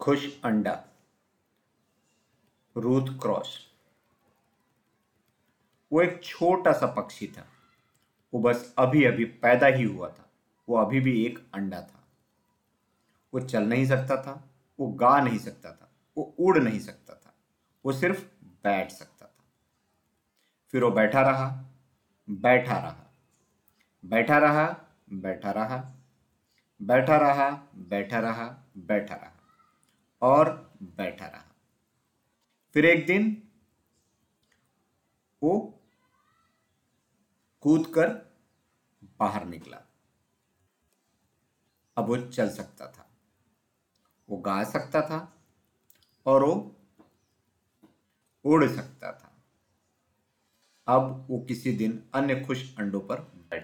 खुश अंडा, Ruth cross. वो एक छोटा सा पक्षी था। वो बस अभी अभी पैदा ही हुआ था। वो अभी भी एक अंडा था। वो चल नहीं सकता था, वो गा नहीं सकता था, वो उड़ नहीं सकता था, वो सिर्फ़ बैठ सकता था। फिर वो बैठा रहा बैठा रहा बैठा रहा बैठा रहा बैठा रहा बैठा रहा बैठा रहा। और बैठा रहा। फिर एक दिन वो कूद कर बाहर निकला। अब वो चल सकता था। वो गा सकता था और वो उड़ सकता था। अब वो किसी दिन अन्य खुश अंडों पर क्षमा